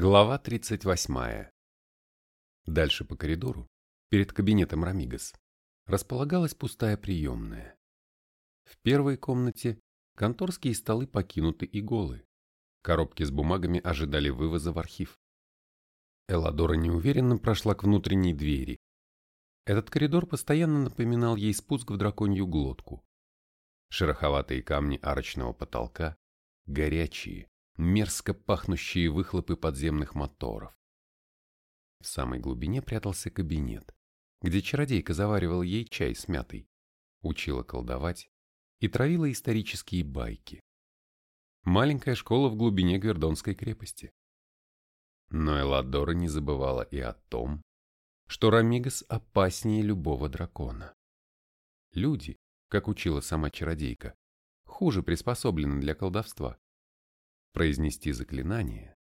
Глава 38. Дальше по коридору, перед кабинетом Рамигас, располагалась пустая приемная. В первой комнате конторские столы покинуты и голы. Коробки с бумагами ожидали вывоза в архив. Эладора неуверенно прошла к внутренней двери. Этот коридор постоянно напоминал ей спуск в драконью глотку. Шероховатые камни арочного потолка, горячие, мерзко пахнущие выхлопы подземных моторов. В самой глубине прятался кабинет, где чародейка заваривала ей чай с мятой, учила колдовать и травила исторические байки. Маленькая школа в глубине Гвердонской крепости. Но Эладора не забывала и о том, что Рамигас опаснее любого дракона. Люди, как учила сама чародейка, хуже приспособлены для колдовства. Произнести заклинание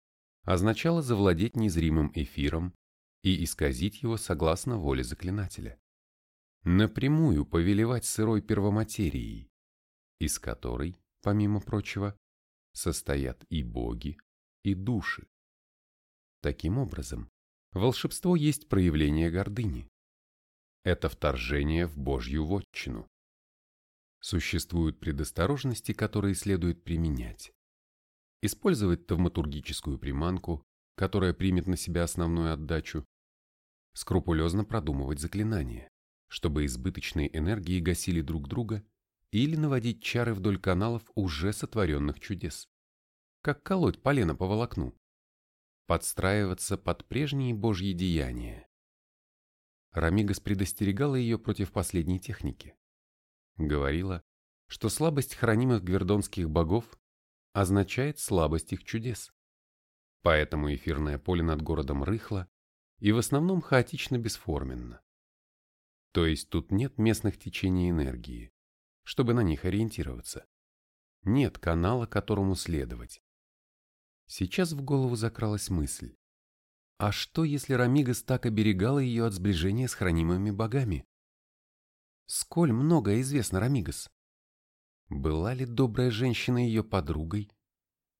означало завладеть незримым эфиром и исказить его согласно воле заклинателя. Напрямую повелевать сырой первоматерией, из которой, помимо прочего, состоят и боги, и души. Таким образом, волшебство есть проявление гордыни. Это вторжение в Божью вотчину. Существуют предосторожности, которые следует применять использовать тавматургическую приманку, которая примет на себя основную отдачу, скрупулезно продумывать заклинания, чтобы избыточные энергии гасили друг друга или наводить чары вдоль каналов уже сотворенных чудес, как колоть полено по волокну, подстраиваться под прежние божьи деяния. Рамигас предостерегала ее против последней техники. Говорила, что слабость хранимых гвердонских богов означает слабость их чудес. Поэтому эфирное поле над городом рыхло и в основном хаотично бесформенно. То есть тут нет местных течений энергии, чтобы на них ориентироваться. Нет канала, которому следовать. Сейчас в голову закралась мысль. А что, если Рамигас так оберегала ее от сближения с хранимыми богами? Сколь много известно Рамигас? Была ли добрая женщина ее подругой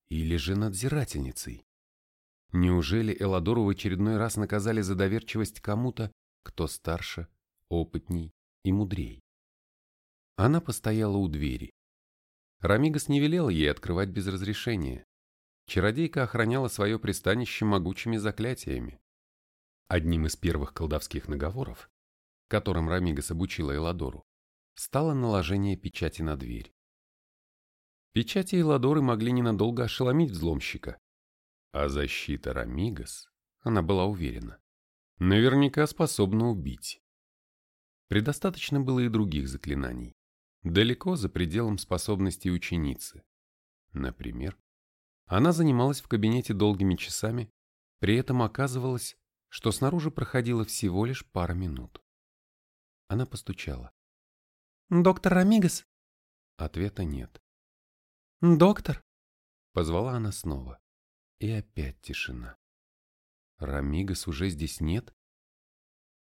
или же надзирательницей? Неужели Эладору в очередной раз наказали за доверчивость кому-то, кто старше, опытней и мудрей? Она постояла у двери. Рамигас не велел ей открывать без разрешения. Чародейка охраняла свое пристанище могучими заклятиями. Одним из первых колдовских наговоров, которым Рамигас обучила Эладору, стало наложение печати на дверь. Печати и ладоры могли ненадолго ошеломить взломщика. А защита Рамигас, она была уверена, наверняка способна убить. Предостаточно было и других заклинаний, далеко за пределом способностей ученицы. Например, она занималась в кабинете долгими часами, при этом оказывалось, что снаружи проходило всего лишь пара минут. Она постучала. «Доктор Рамигас?» Ответа нет. «Доктор!» — позвала она снова. И опять тишина. Рамигас уже здесь нет?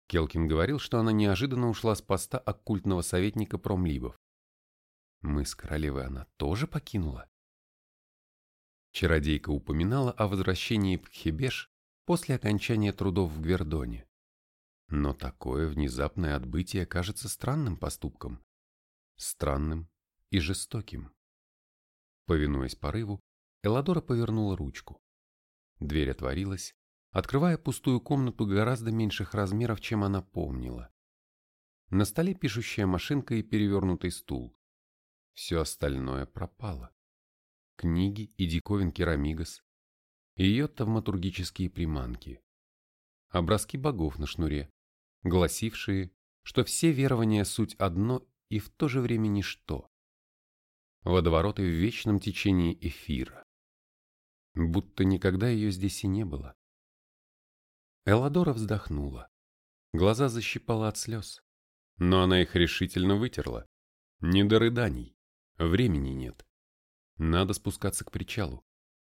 Келкин говорил, что она неожиданно ушла с поста оккультного советника промлибов. Мы с королевой она тоже покинула? Чародейка упоминала о возвращении в Хебеш после окончания трудов в Гвердоне. Но такое внезапное отбытие кажется странным поступком. Странным и жестоким. Повинуясь порыву, Эладора повернула ручку. Дверь отворилась, открывая пустую комнату гораздо меньших размеров, чем она помнила. На столе пишущая машинка и перевернутый стул. Все остальное пропало. Книги и диковинки Рамигас, ее тавматургические приманки, образки богов на шнуре, гласившие, что все верования суть одно и в то же время ничто водовороты в вечном течении эфира. Будто никогда ее здесь и не было. Эладора вздохнула. Глаза защипала от слез. Но она их решительно вытерла. Не до рыданий. Времени нет. Надо спускаться к причалу.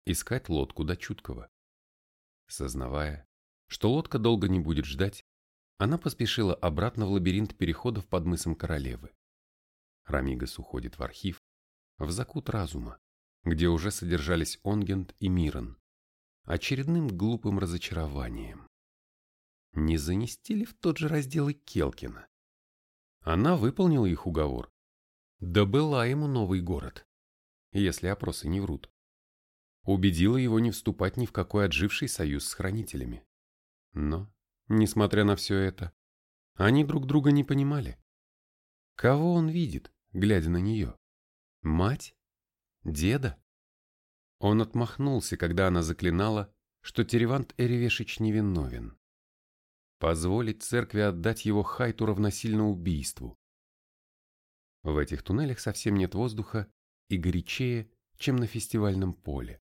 Искать лодку до чуткого. Сознавая, что лодка долго не будет ждать, она поспешила обратно в лабиринт переходов под мысом королевы. Рамигас уходит в архив, в закут разума, где уже содержались Онгент и Мирон. очередным глупым разочарованием. Не занести ли в тот же раздел и Келкина? Она выполнила их уговор. Да была ему новый город, если опросы не врут. Убедила его не вступать ни в какой отживший союз с хранителями. Но, несмотря на все это, они друг друга не понимали. Кого он видит, глядя на нее? Мать? Деда? Он отмахнулся, когда она заклинала, что Теревант Эревешич невиновен. Позволить церкви отдать его Хайту равносильно убийству. В этих туннелях совсем нет воздуха и горячее, чем на фестивальном поле.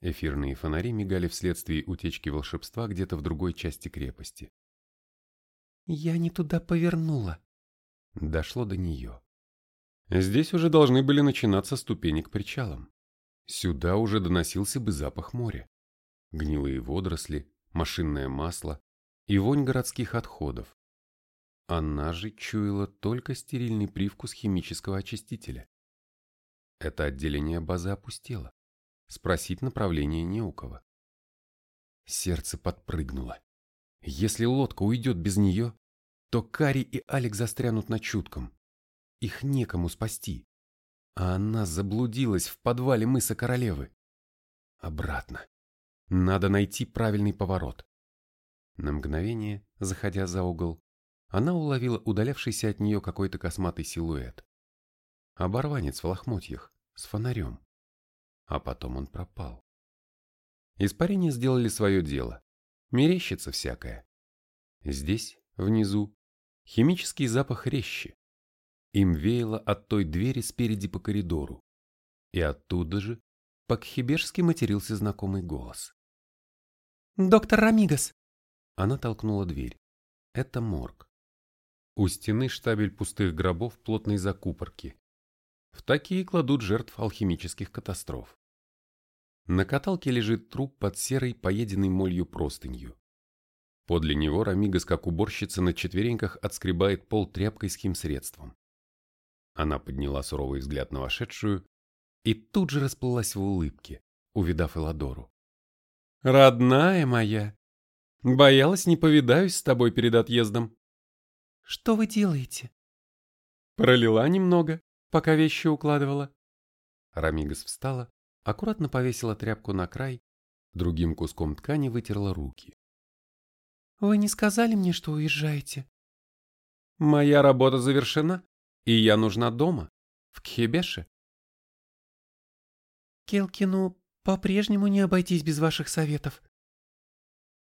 Эфирные фонари мигали вследствие утечки волшебства где-то в другой части крепости. «Я не туда повернула», — дошло до нее. Здесь уже должны были начинаться ступени к причалам. Сюда уже доносился бы запах моря. Гнилые водоросли, машинное масло и вонь городских отходов. Она же чуяла только стерильный привкус химического очистителя. Это отделение базы опустело. Спросить направление не у кого. Сердце подпрыгнуло. Если лодка уйдет без нее, то Кари и Алик застрянут на чутком. Их некому спасти а она заблудилась в подвале мыса Королевы. Обратно. Надо найти правильный поворот. На мгновение, заходя за угол, она уловила удалявшийся от нее какой-то косматый силуэт. Оборванец в лохмотьях, с фонарем. А потом он пропал. Испарения сделали свое дело. Мерещится всякое. Здесь, внизу, химический запах резче. Им веяло от той двери спереди по коридору. И оттуда же по-кхибежски матерился знакомый голос. «Доктор Рамигас!» Она толкнула дверь. Это морг. У стены штабель пустых гробов плотной закупорки. В такие кладут жертв алхимических катастроф. На каталке лежит труп под серой, поеденной молью простынью. Подле него Рамигас, как уборщица на четвереньках, отскребает пол тряпкой с химсредством. Она подняла суровый взгляд на вошедшую и тут же расплылась в улыбке, увидав Эладору. «Родная моя! Боялась, не повидаюсь с тобой перед отъездом». «Что вы делаете?» «Пролила немного, пока вещи укладывала». Рамигас встала, аккуратно повесила тряпку на край, другим куском ткани вытерла руки. «Вы не сказали мне, что уезжаете?» «Моя работа завершена, и я нужна дома, в Кхебеше. Келкину по-прежнему не обойтись без ваших советов.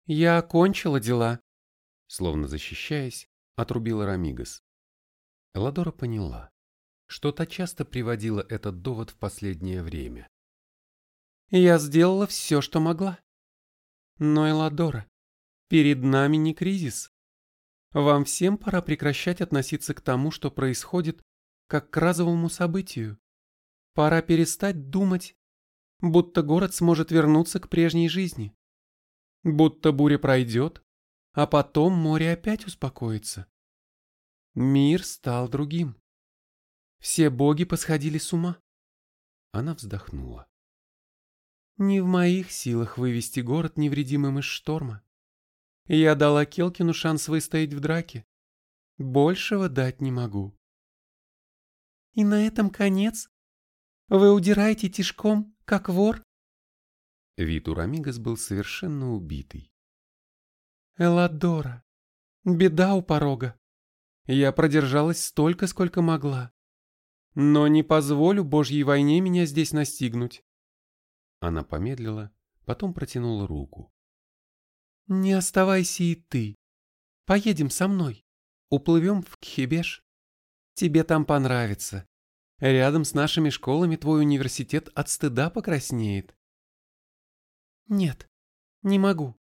Я окончила дела, словно защищаясь, отрубила Рамигас. Эладора поняла, что та часто приводила этот довод в последнее время. Я сделала все, что могла. Но, Эладора, перед нами не кризис. Вам всем пора прекращать относиться к тому, что происходит, как к разовому событию. Пора перестать думать, будто город сможет вернуться к прежней жизни. Будто буря пройдет, а потом море опять успокоится. Мир стал другим. Все боги посходили с ума. Она вздохнула. Не в моих силах вывести город невредимым из шторма. Я дала Келкину шанс выстоять в драке. Большего дать не могу. И на этом конец? Вы удираете тишком, как вор? Вид у Рамигас был совершенно убитый. Эладора, беда у порога. Я продержалась столько, сколько могла. Но не позволю Божьей войне меня здесь настигнуть. Она помедлила, потом протянула руку. Не оставайся и ты. Поедем со мной. Уплывем в Кхебеш. Тебе там понравится. Рядом с нашими школами твой университет от стыда покраснеет. Нет, не могу.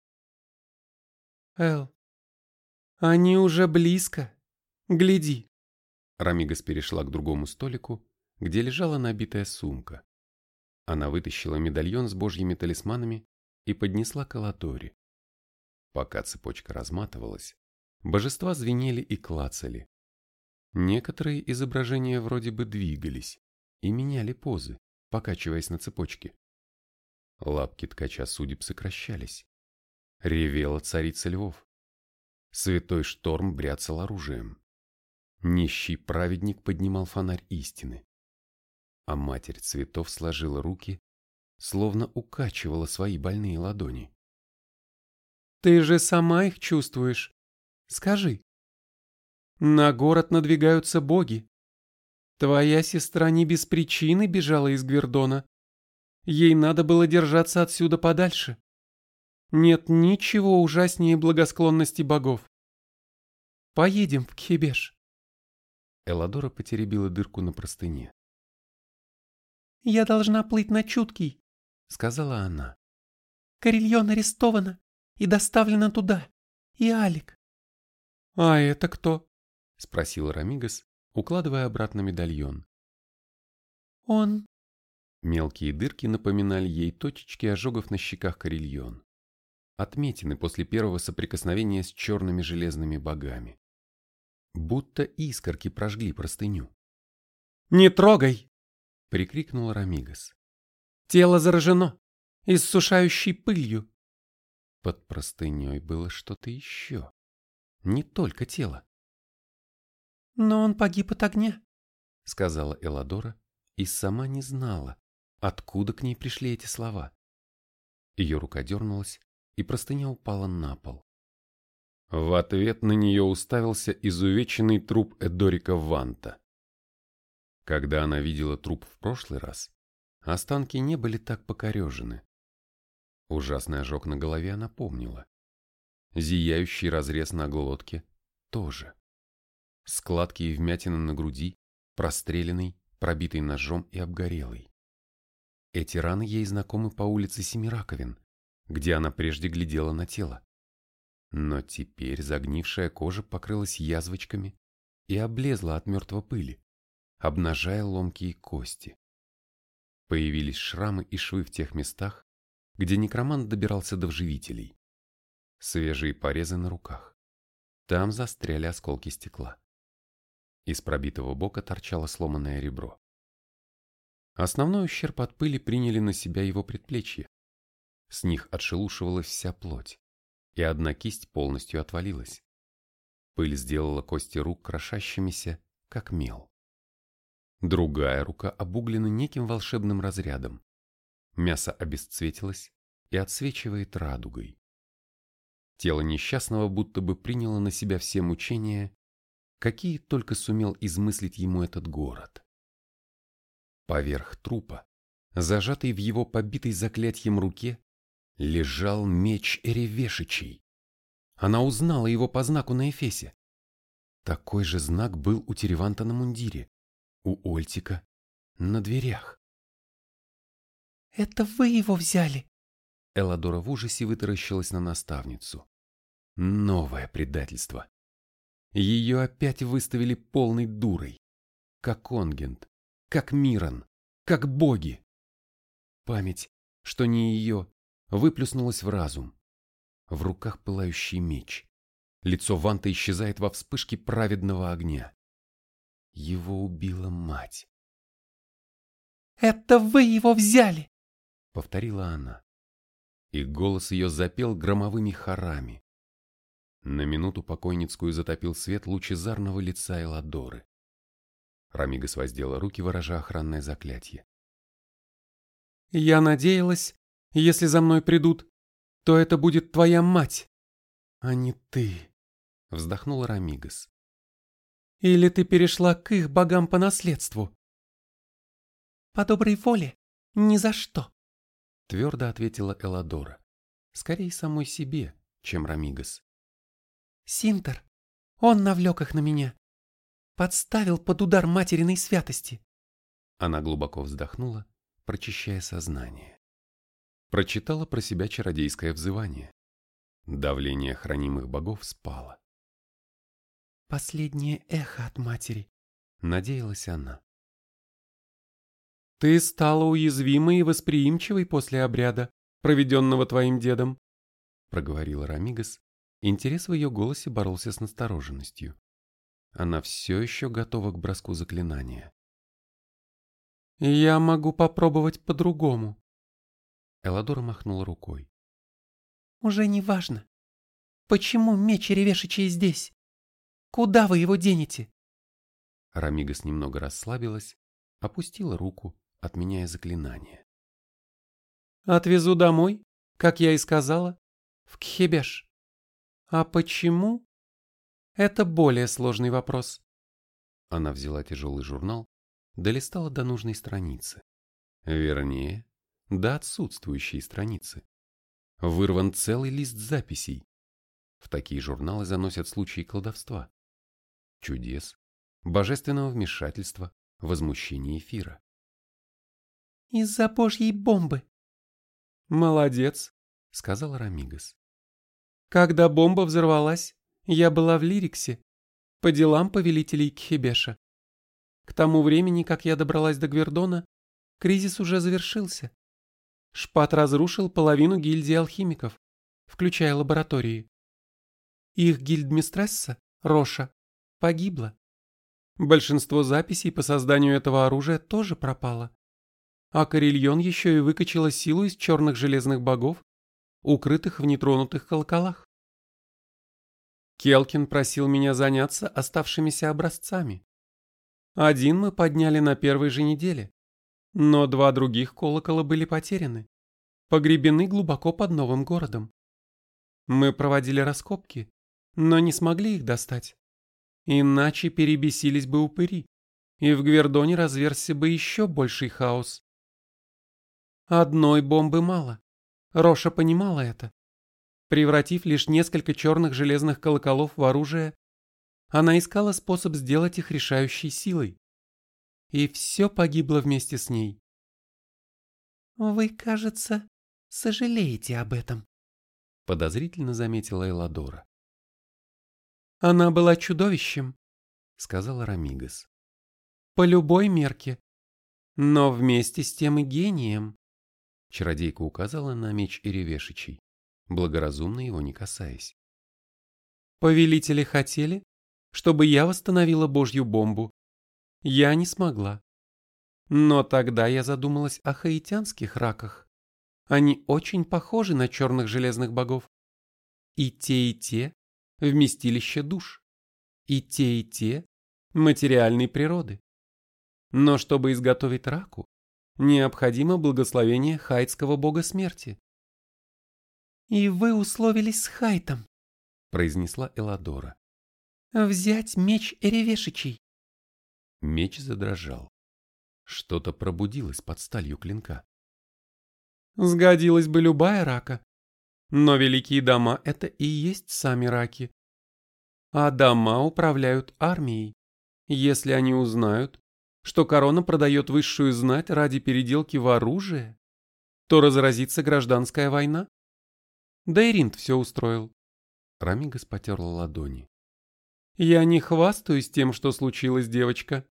Эл, они уже близко. Гляди. Рамигас перешла к другому столику, где лежала набитая сумка. Она вытащила медальон с божьими талисманами и поднесла к Алатори. Пока цепочка разматывалась, божества звенели и клацали. Некоторые изображения вроде бы двигались и меняли позы, покачиваясь на цепочке. Лапки ткача судеб сокращались. Ревела царица львов. Святой шторм бряцал оружием. Нищий праведник поднимал фонарь истины. А матерь цветов сложила руки, словно укачивала свои больные ладони. «Ты же сама их чувствуешь. Скажи. На город надвигаются боги. Твоя сестра не без причины бежала из Гвердона. Ей надо было держаться отсюда подальше. Нет ничего ужаснее благосклонности богов. Поедем в Кхебеш. Эладора потеребила дырку на простыне. «Я должна плыть на чуткий», — сказала она. «Карельон арестована и доставлена туда. И Алик». «А это кто?» — спросил Рамигас, укладывая обратно медальон. «Он...» Мелкие дырки напоминали ей точечки ожогов на щеках Карельон. Отметины после первого соприкосновения с черными железными богами. Будто искорки прожгли простыню. «Не трогай!» — прикрикнул Рамигас. «Тело заражено, иссушающей пылью». Под простыней было что-то еще. Не только тело. «Но он погиб от огня», — сказала Эладора и сама не знала, откуда к ней пришли эти слова. Ее рука дернулась, и простыня упала на пол. В ответ на нее уставился изувеченный труп Эдорика Ванта. Когда она видела труп в прошлый раз, останки не были так покорежены. Ужасный ожог на голове она помнила. Зияющий разрез на глотке тоже. Складки и вмятины на груди, простреленный, пробитый ножом и обгорелый. Эти раны ей знакомы по улице Семираковин, где она прежде глядела на тело. Но теперь загнившая кожа покрылась язвочками и облезла от мертвой пыли, обнажая ломкие кости. Появились шрамы и швы в тех местах, где некромант добирался до вживителей. Свежие порезы на руках. Там застряли осколки стекла. Из пробитого бока торчало сломанное ребро. Основной ущерб от пыли приняли на себя его предплечья. С них отшелушивалась вся плоть и одна кисть полностью отвалилась. Пыль сделала кости рук крошащимися, как мел. Другая рука обуглена неким волшебным разрядом. Мясо обесцветилось и отсвечивает радугой. Тело несчастного будто бы приняло на себя все мучения, какие только сумел измыслить ему этот город. Поверх трупа, зажатый в его побитой заклятием руке, лежал меч Эревешичей. Она узнала его по знаку на Эфесе. Такой же знак был у Тереванта на мундире, у Ольтика, на дверях. «Это вы его взяли?» Эладора в ужасе вытаращилась на наставницу. Новое предательство. Ее опять выставили полной дурой. Как Онгент, как Мирон, как боги. Память, что не ее, выплюснулась в разум. В руках пылающий меч. Лицо Ванта исчезает во вспышке праведного огня. Его убила мать. «Это вы его взяли!» — повторила она. И голос ее запел громовыми хорами. На минуту покойницкую затопил свет лучезарного лица Эладоры. Рамигас воздела руки, выражая охранное заклятие. «Я надеялась, если за мной придут, то это будет твоя мать, а не ты, вздохнула Рамигас. Или ты перешла к их богам по наследству? По доброй воле, ни за что, твердо ответила Эладора, скорее самой себе, чем Рамигас. Синтер, он навлек их на меня, подставил под удар материной святости. Она глубоко вздохнула, прочищая сознание прочитала про себя чародейское взывание. Давление хранимых богов спало. «Последнее эхо от матери», — надеялась она. «Ты стала уязвимой и восприимчивой после обряда, проведенного твоим дедом», — проговорила Рамигас. Интерес в ее голосе боролся с настороженностью. Она все еще готова к броску заклинания. «Я могу попробовать по-другому», Эладора махнула рукой. Уже не важно. Почему меч Ревешичей здесь? Куда вы его денете? Рамигас немного расслабилась, опустила руку, отменяя заклинание. Отвезу домой, как я и сказала, в Кхебеш. А почему? Это более сложный вопрос. Она взяла тяжелый журнал, долистала до нужной страницы. Вернее, до отсутствующей страницы. Вырван целый лист записей. В такие журналы заносят случаи колдовства, чудес, божественного вмешательства, возмущения эфира. «Из-за божьей бомбы!» «Молодец!» — сказал Рамигас. «Когда бомба взорвалась, я была в Лириксе, по делам повелителей Кхебеша. К тому времени, как я добралась до Гвердона, кризис уже завершился. Шпат разрушил половину гильдии алхимиков, включая лаборатории. Их гильдмистресса, Роша, погибла. Большинство записей по созданию этого оружия тоже пропало. А Карельон еще и выкачала силу из черных железных богов, укрытых в нетронутых колоколах. Келкин просил меня заняться оставшимися образцами. Один мы подняли на первой же неделе, но два других колокола были потеряны, погребены глубоко под новым городом. Мы проводили раскопки, но не смогли их достать. Иначе перебесились бы упыри, и в Гвердоне разверзся бы еще больший хаос. Одной бомбы мало. Роша понимала это. Превратив лишь несколько черных железных колоколов в оружие, она искала способ сделать их решающей силой. И все погибло вместе с ней. «Вы, кажется, сожалеете об этом», — подозрительно заметила Эладора. «Она была чудовищем», — сказала Рамигас. «По любой мерке. Но вместе с тем и гением». Чародейка указала на меч Иревешичей, благоразумно его не касаясь. «Повелители хотели, чтобы я восстановила Божью бомбу. Я не смогла. Но тогда я задумалась о хаитянских раках. Они очень похожи на черных железных богов. И те, и те – вместилище душ. И те, и те – материальной природы. Но чтобы изготовить раку, необходимо благословение хайтского бога смерти. «И вы условились с Хайтом», — произнесла Эладора. «Взять меч Эревешичей». Меч задрожал. Что-то пробудилось под сталью клинка. Сгодилась бы любая рака. Но великие дома — это и есть сами раки. А дома управляют армией. Если они узнают, что корона продает высшую знать ради переделки в оружие, то разразится гражданская война. Да и Ринд все устроил. Рамигас потерла ладони. Я не хвастаюсь тем, что случилось, девочка.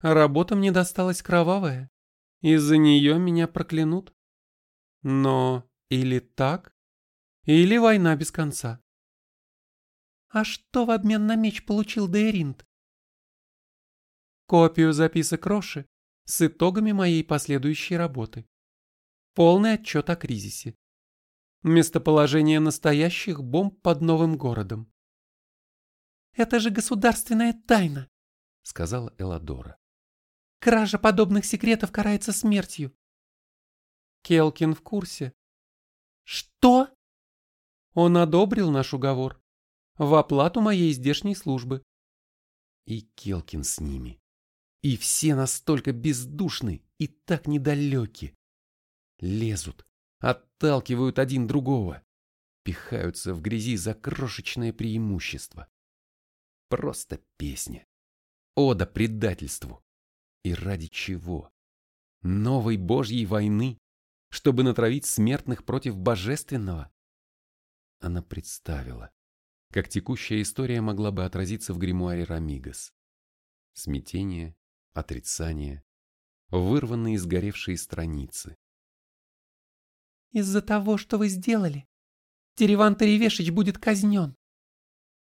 Работа мне досталась кровавая. Из-за нее меня проклянут. Но или так, или война без конца. А что в обмен на меч получил Дейринт? Копию записок Роши с итогами моей последующей работы. Полный отчет о кризисе. Местоположение настоящих бомб под новым городом. «Это же государственная тайна», — сказала Эладора. «Кража подобных секретов карается смертью. Келкин в курсе. Что? Он одобрил наш уговор в оплату моей здешней службы. И Келкин с ними. И все настолько бездушны и так недалеки. Лезут, отталкивают один другого, пихаются в грязи за крошечное преимущество. Просто песня. Ода предательству. И ради чего? Новой божьей войны? чтобы натравить смертных против божественного? Она представила, как текущая история могла бы отразиться в гримуаре Рамигас. Смятение, отрицание, вырванные сгоревшие страницы. «Из-за того, что вы сделали, Тереван Таревешич будет казнен.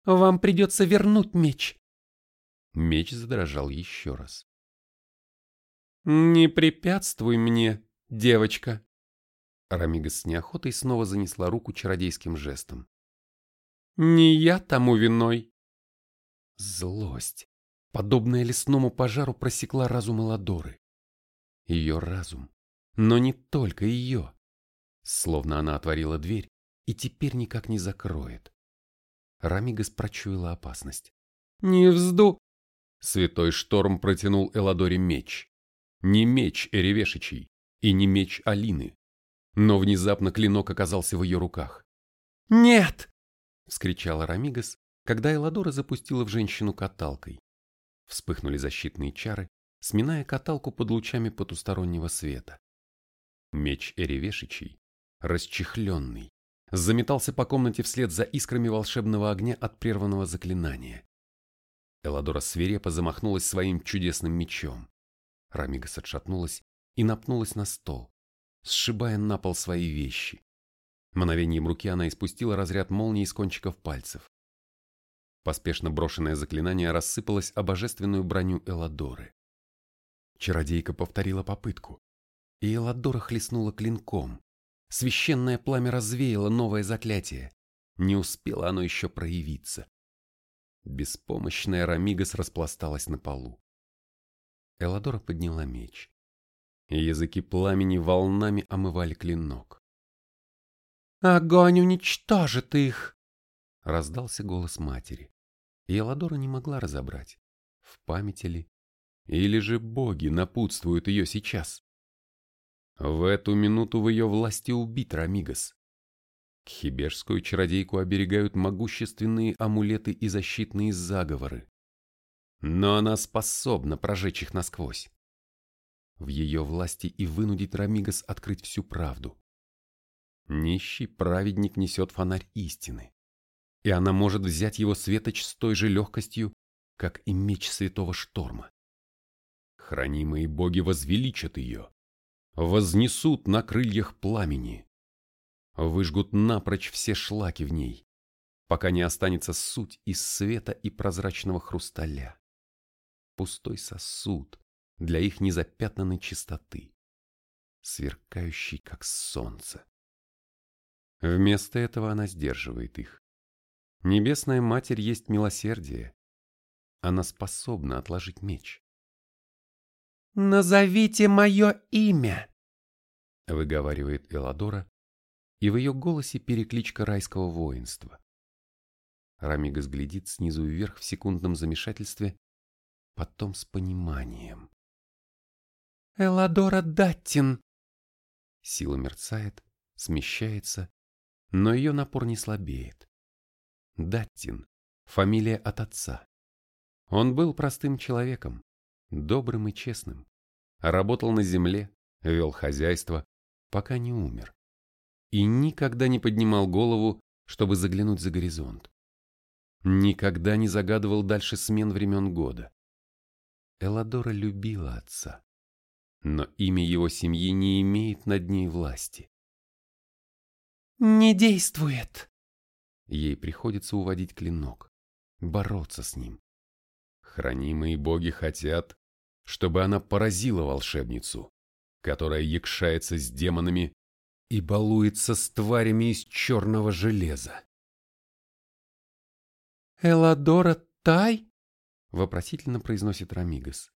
Вам придется вернуть меч». Меч задрожал еще раз. «Не препятствуй мне, девочка», Рамигас с неохотой снова занесла руку чародейским жестом. «Не я тому виной!» Злость, подобная лесному пожару, просекла разум Эладоры. Ее разум, но не только ее. Словно она отворила дверь и теперь никак не закроет. Рамигас прочуяла опасность. «Не взду!» Святой шторм протянул Эладоре меч. Не меч Эревешичий и не меч Алины. Но внезапно клинок оказался в ее руках. «Нет!» — вскричала Рамигас, когда Эладора запустила в женщину каталкой. Вспыхнули защитные чары, сминая каталку под лучами потустороннего света. Меч Эревешичий, расчехленный, заметался по комнате вслед за искрами волшебного огня от прерванного заклинания. Эладора свирепо замахнулась своим чудесным мечом. Рамигас отшатнулась и напнулась на стол, сшибая на пол свои вещи. Мгновением руки она испустила разряд молнии из кончиков пальцев. Поспешно брошенное заклинание рассыпалось о божественную броню Эладоры. Чародейка повторила попытку, и Эладора хлестнула клинком. Священное пламя развеяло новое заклятие. Не успело оно еще проявиться. Беспомощная Рамигас распласталась на полу. Эладора подняла меч. Языки пламени волнами омывали клинок. «Огонь уничтожит их!» Раздался голос матери. И Эладора не могла разобрать, в памяти ли, или же боги напутствуют ее сейчас. В эту минуту в ее власти убит Рамигас. Хибежскую чародейку оберегают могущественные амулеты и защитные заговоры. Но она способна прожечь их насквозь. В ее власти и вынудить Рамигас открыть всю правду. Нищий праведник несет фонарь истины, и она может взять его светоч с той же легкостью, как и меч святого шторма. Хранимые боги возвеличат ее, вознесут на крыльях пламени, выжгут напрочь все шлаки в ней, пока не останется суть из света и прозрачного хрусталя. Пустой сосуд для их незапятнанной чистоты, сверкающий как солнце. Вместо этого она сдерживает их. Небесная Матерь есть милосердие. Она способна отложить меч. «Назовите мое имя!» выговаривает Эладора, и в ее голосе перекличка райского воинства. Рамигас глядит снизу вверх в секундном замешательстве, потом с пониманием. «Эладора Даттин!» Сила мерцает, смещается, но ее напор не слабеет. Даттин – фамилия от отца. Он был простым человеком, добрым и честным. Работал на земле, вел хозяйство, пока не умер. И никогда не поднимал голову, чтобы заглянуть за горизонт. Никогда не загадывал дальше смен времен года. Эладора любила отца, но имя его семьи не имеет над ней власти. «Не действует!» Ей приходится уводить клинок, бороться с ним. Хранимые боги хотят, чтобы она поразила волшебницу, которая якшается с демонами и балуется с тварями из черного железа. «Эладора Тай?» — вопросительно произносит Рамигас.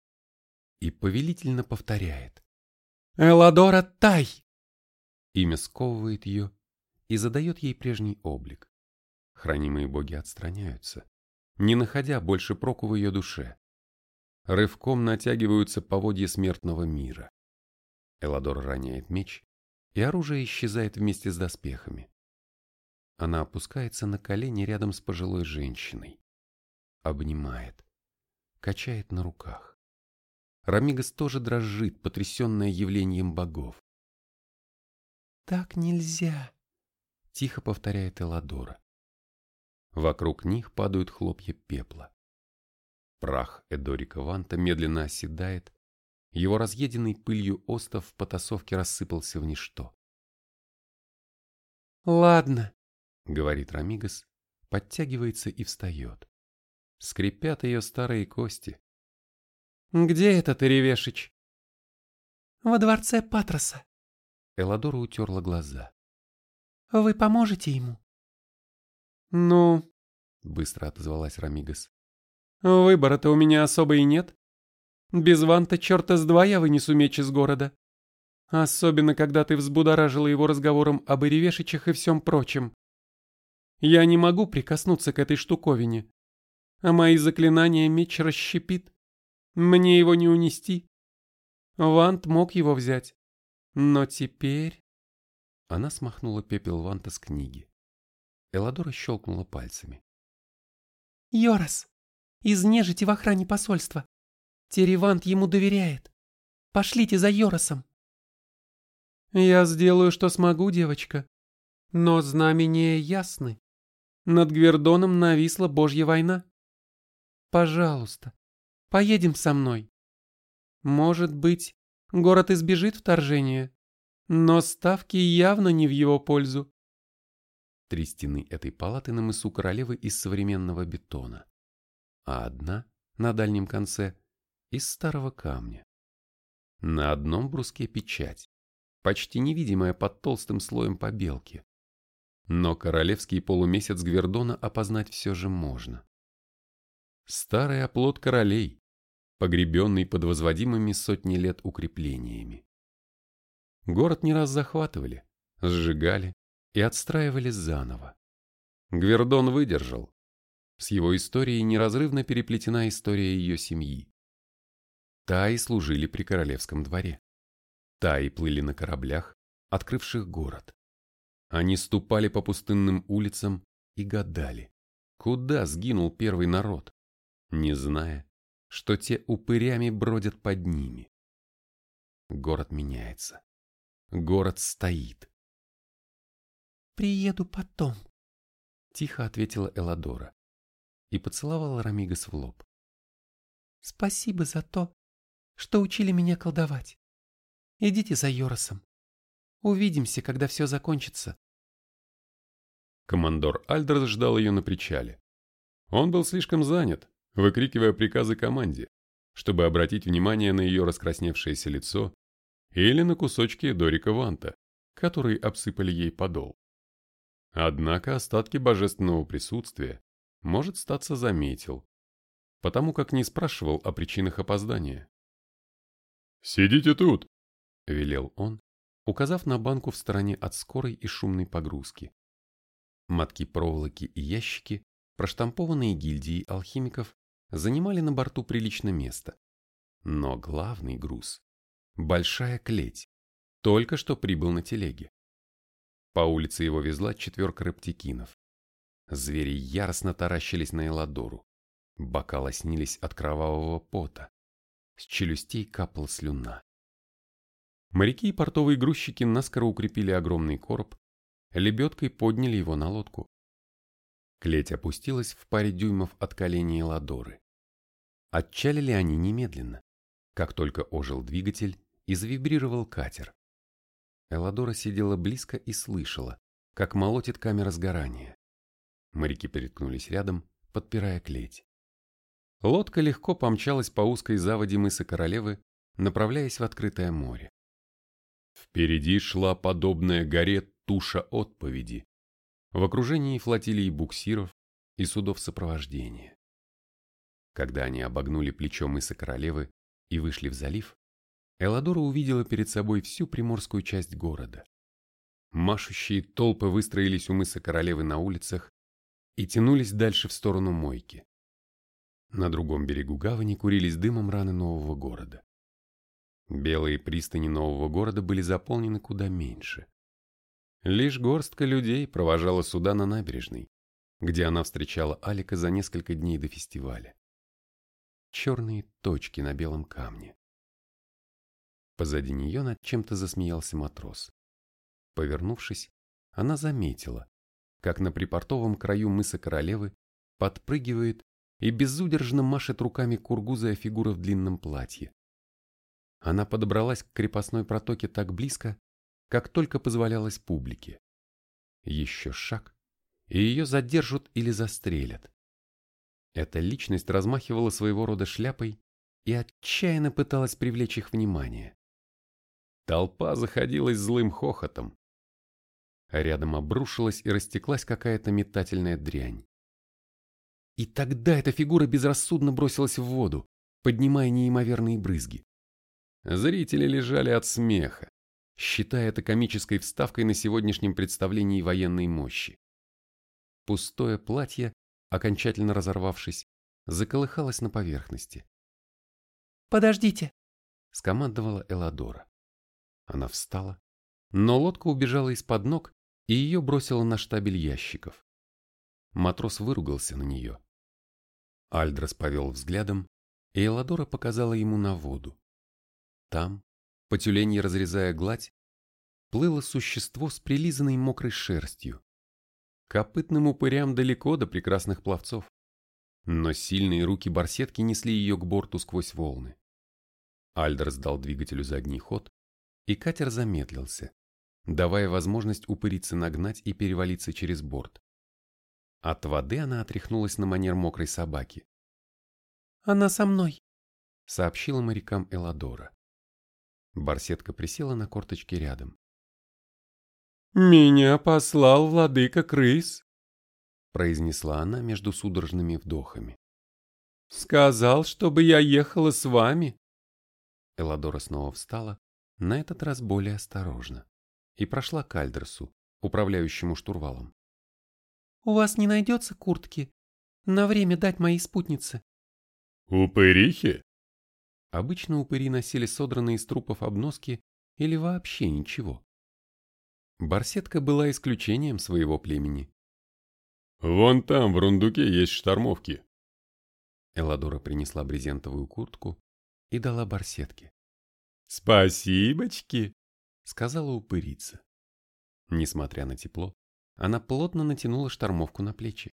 И повелительно повторяет. «Эладора Тай!» Имя сковывает ее и задает ей прежний облик. Хранимые боги отстраняются, не находя больше проку в ее душе. Рывком натягиваются поводья смертного мира. Эладор роняет меч, и оружие исчезает вместе с доспехами. Она опускается на колени рядом с пожилой женщиной. Обнимает. Качает на руках. Рамигас тоже дрожит, потрясенная явлением богов. «Так нельзя», — тихо повторяет Эладора. Вокруг них падают хлопья пепла. Прах Эдорика Ванта медленно оседает, его разъеденный пылью остов в потасовке рассыпался в ничто. «Ладно», — говорит Рамигас, подтягивается и встает. Скрипят ее старые кости. «Где этот Иревешич?» «Во дворце Патроса». Эладора утерла глаза. «Вы поможете ему?» «Ну...» — быстро отозвалась Рамигас. «Выбора-то у меня особо и нет. Без ванта черта с два я вынесу меч из города. Особенно, когда ты взбудоражила его разговором об Иревешичах и всем прочем. Я не могу прикоснуться к этой штуковине. А мои заклинания меч расщепит. Мне его не унести. Вант мог его взять. Но теперь... Она смахнула пепел Ванта с книги. Эладора щелкнула пальцами. «Йорас, из нежити в охране посольства. Теревант ему доверяет. Пошлите за Йорасом». «Я сделаю, что смогу, девочка. Но знамения ясны. Над Гвердоном нависла Божья война. Пожалуйста, поедем со мной. Может быть, город избежит вторжения, но ставки явно не в его пользу. Три стены этой палаты на мысу королевы из современного бетона, а одна, на дальнем конце, из старого камня. На одном бруске печать, почти невидимая под толстым слоем побелки. Но королевский полумесяц Гвердона опознать все же можно. Старый оплот королей, погребенный под возводимыми сотни лет укреплениями. Город не раз захватывали, сжигали, и отстраивались заново. Гвердон выдержал. С его историей неразрывно переплетена история ее семьи. Таи служили при королевском дворе. Таи плыли на кораблях, открывших город. Они ступали по пустынным улицам и гадали, куда сгинул первый народ, не зная, что те упырями бродят под ними. Город меняется. Город стоит. «Приеду потом», — тихо ответила Эладора и поцеловала Рамигас в лоб. «Спасибо за то, что учили меня колдовать. Идите за Йоросом. Увидимся, когда все закончится». Командор Альдерс ждал ее на причале. Он был слишком занят, выкрикивая приказы команде, чтобы обратить внимание на ее раскрасневшееся лицо или на кусочки Дорика Ванта, которые обсыпали ей подол. Однако остатки божественного присутствия, может статься, заметил, потому как не спрашивал о причинах опоздания. «Сидите тут!» — велел он, указав на банку в стороне от скорой и шумной погрузки. Матки проволоки и ящики, проштампованные гильдией алхимиков, занимали на борту приличное место. Но главный груз — большая клеть, только что прибыл на телеге. По улице его везла четверка рептикинов. Звери яростно таращились на Эладору. Бока лоснились от кровавого пота. С челюстей капала слюна. Моряки и портовые грузчики наскоро укрепили огромный короб, лебедкой подняли его на лодку. Клеть опустилась в паре дюймов от коленей Ладоры. Отчалили они немедленно, как только ожил двигатель и завибрировал катер. Эладора сидела близко и слышала, как молотит камера сгорания. Моряки переткнулись рядом, подпирая клеть. Лодка легко помчалась по узкой заводе мыса Королевы, направляясь в открытое море. Впереди шла подобная горе туша отповеди, в окружении флотилии буксиров и судов сопровождения. Когда они обогнули плечо мыса Королевы и вышли в залив, Эладора увидела перед собой всю приморскую часть города. Машущие толпы выстроились у мыса Королевы на улицах и тянулись дальше в сторону мойки. На другом берегу гавани курились дымом раны нового города. Белые пристани нового города были заполнены куда меньше. Лишь горстка людей провожала суда на набережной, где она встречала Алика за несколько дней до фестиваля. Черные точки на белом камне. Позади нее над чем-то засмеялся матрос. Повернувшись, она заметила, как на припортовом краю мыса Королевы подпрыгивает и безудержно машет руками кургузая фигура в длинном платье. Она подобралась к крепостной протоке так близко, как только позволялось публике. Еще шаг, и ее задержат или застрелят. Эта личность размахивала своего рода шляпой и отчаянно пыталась привлечь их внимание. Толпа заходилась злым хохотом. Рядом обрушилась и растеклась какая-то метательная дрянь. И тогда эта фигура безрассудно бросилась в воду, поднимая неимоверные брызги. Зрители лежали от смеха, считая это комической вставкой на сегодняшнем представлении военной мощи. Пустое платье, окончательно разорвавшись, заколыхалось на поверхности. «Подождите!» — скомандовала Эладора. Она встала, но лодка убежала из-под ног и ее бросила на штабель ящиков. Матрос выругался на нее. Альдрос повел взглядом, и Эладора показала ему на воду. Там, по тюленье разрезая гладь, плыло существо с прилизанной мокрой шерстью. Копытным упырям далеко до прекрасных пловцов. Но сильные руки барсетки несли ее к борту сквозь волны. Альдер сдал двигателю задний ход, и катер замедлился, давая возможность упырице нагнать и перевалиться через борт. От воды она отряхнулась на манер мокрой собаки. «Она со мной», — сообщила морякам Эладора. Барсетка присела на корточки рядом. «Меня послал владыка крыс», — произнесла она между судорожными вдохами. «Сказал, чтобы я ехала с вами». Эладора снова встала, на этот раз более осторожно, и прошла к Альдерсу, управляющему штурвалом. «У вас не найдется куртки? На время дать моей спутнице?» «Упырихи?» Обычно упыри носили содранные из трупов обноски или вообще ничего. Барсетка была исключением своего племени. «Вон там, в рундуке, есть штормовки». Эладора принесла брезентовую куртку и дала барсетке. «Спасибочки», — сказала упырица. Несмотря на тепло, она плотно натянула штормовку на плечи.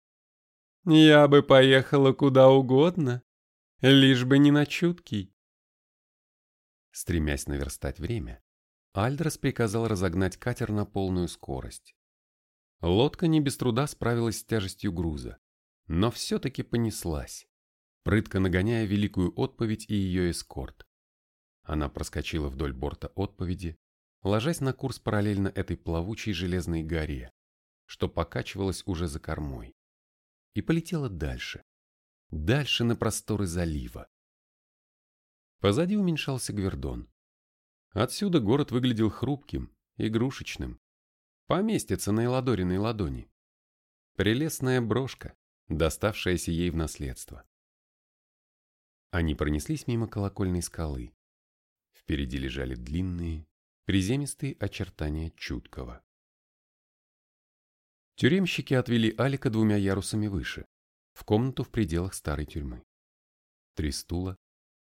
«Я бы поехала куда угодно, лишь бы не на чуткий». Стремясь наверстать время, Альдрос приказал разогнать катер на полную скорость. Лодка не без труда справилась с тяжестью груза, но все-таки понеслась, прытко нагоняя великую отповедь и ее эскорт. Она проскочила вдоль борта отповеди, ложась на курс параллельно этой плавучей железной горе, что покачивалась уже за кормой, и полетела дальше, дальше на просторы залива. Позади уменьшался Гвердон. Отсюда город выглядел хрупким, игрушечным. Поместится на Эладориной ладони. Прелестная брошка, доставшаяся ей в наследство. Они пронеслись мимо колокольной скалы. Впереди лежали длинные, приземистые очертания чуткого. Тюремщики отвели Алика двумя ярусами выше, в комнату в пределах старой тюрьмы. Три стула,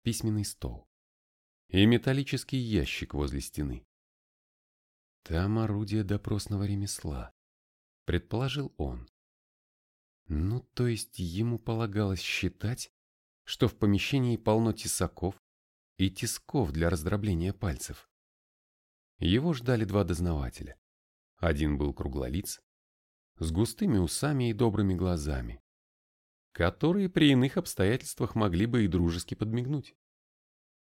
письменный стол и металлический ящик возле стены. Там орудие допросного ремесла, предположил он. Ну, то есть ему полагалось считать, что в помещении полно тесаков и тисков для раздробления пальцев. Его ждали два дознавателя. Один был круглолиц, с густыми усами и добрыми глазами, которые при иных обстоятельствах могли бы и дружески подмигнуть.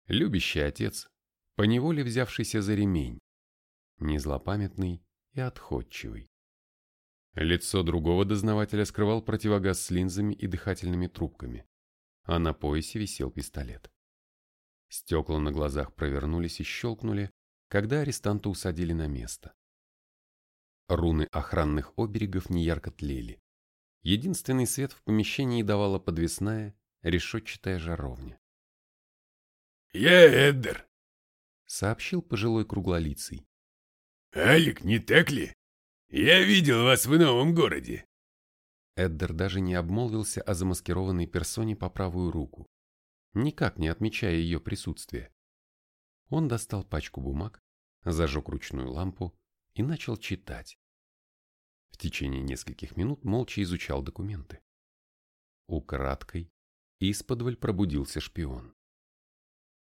Любящий отец, поневоле взявшийся за ремень, незлопамятный и отходчивый. Лицо другого дознавателя скрывал противогаз с линзами и дыхательными трубками, а на поясе висел пистолет. Стекла на глазах провернулись и щелкнули, когда арестанта усадили на место. Руны охранных оберегов неярко тлели. Единственный свет в помещении давала подвесная, решетчатая жаровня. «Я Эддер», — сообщил пожилой круглолицый. «Алик, не так ли? Я видел вас в новом городе». Эддер даже не обмолвился о замаскированной персоне по правую руку, никак не отмечая ее присутствие. Он достал пачку бумаг, зажег ручную лампу и начал читать. В течение нескольких минут молча изучал документы. Украдкой исподволь пробудился шпион.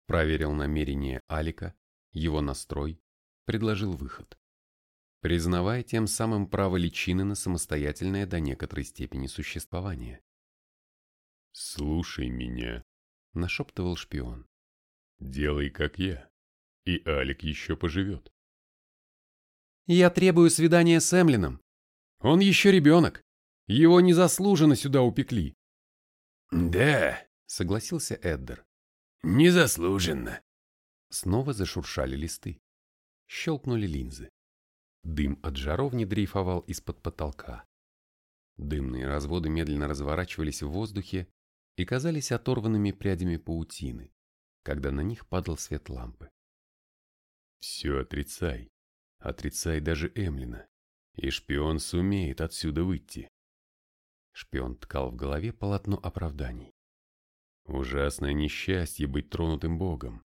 Проверил намерение Алика, его настрой, предложил выход. Признавая тем самым право личины на самостоятельное до некоторой степени существование. «Слушай меня», — нашептывал шпион. «Делай, как я. И Алик еще поживет. Я требую свидания с Эмлином. Он еще ребенок. Его незаслуженно сюда упекли. Да, согласился Эддер. Незаслуженно. Снова зашуршали листы. Щелкнули линзы. Дым от жаровни дрейфовал из-под потолка. Дымные разводы медленно разворачивались в воздухе и казались оторванными прядями паутины, когда на них падал свет лампы. Все отрицай. Отрицай даже Эмлина. И шпион сумеет отсюда выйти. Шпион ткал в голове полотно оправданий. Ужасное несчастье быть тронутым Богом.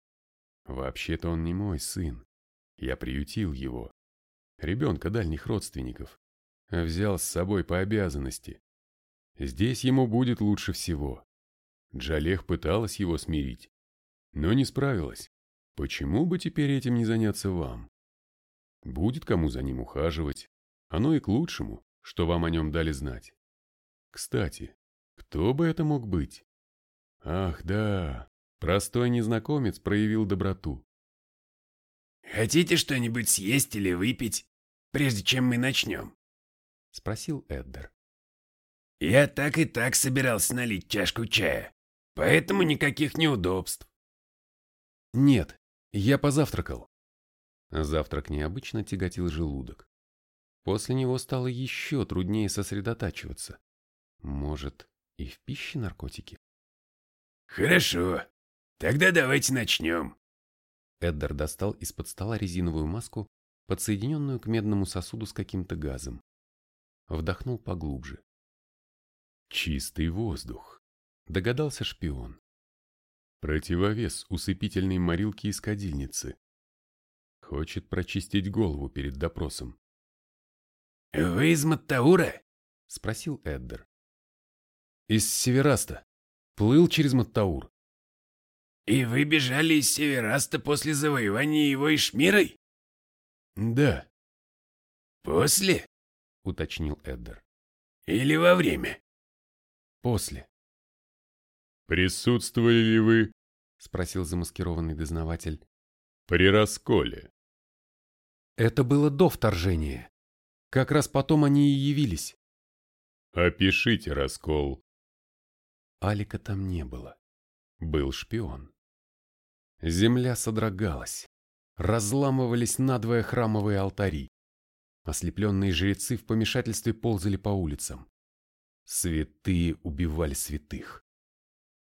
Вообще-то он не мой сын. Я приютил его. Ребенка дальних родственников. Взял с собой по обязанности. Здесь ему будет лучше всего. Джалех пыталась его смирить, но не справилась. Почему бы теперь этим не заняться вам? Будет кому за ним ухаживать. Оно и к лучшему, что вам о нем дали знать. Кстати, кто бы это мог быть? Ах, да, простой незнакомец проявил доброту. «Хотите что-нибудь съесть или выпить, прежде чем мы начнем?» — спросил Эддер. «Я так и так собирался налить чашку чая, поэтому никаких неудобств». «Нет, я позавтракал». Завтрак необычно тяготил желудок. После него стало еще труднее сосредотачиваться. Может, и в пище наркотики? Хорошо, тогда давайте начнем. Эддер достал из-под стола резиновую маску, подсоединенную к медному сосуду с каким-то газом. Вдохнул поглубже. Чистый воздух, догадался шпион. Противовес усыпительной морилки из кадильницы. Хочет прочистить голову перед допросом. «Вы из Маттаура?» — спросил Эддер. Из Севераста. Плыл через Маттаур. И вы бежали из Севераста после завоевания его Ишмирой? Да. После? Уточнил Эддер. Или во время? После. Присутствовали ли вы? Спросил замаскированный дознаватель. При расколе. Это было до вторжения. Как раз потом они и явились. Опишите раскол. Алика там не было. Был шпион. Земля содрогалась. Разламывались надвое храмовые алтари. Ослепленные жрецы в помешательстве ползали по улицам. Святые убивали святых.